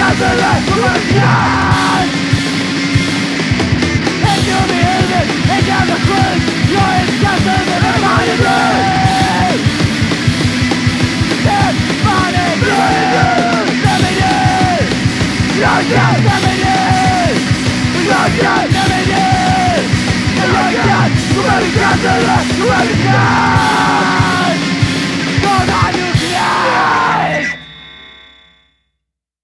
Hazırlar Kurban And you'll be in it And down the cliff You're in castle And I'm on the roof Dead body Blue Seventy Lost out Seventy Lost out Seventy And you're Kurban Hazırlar Kurban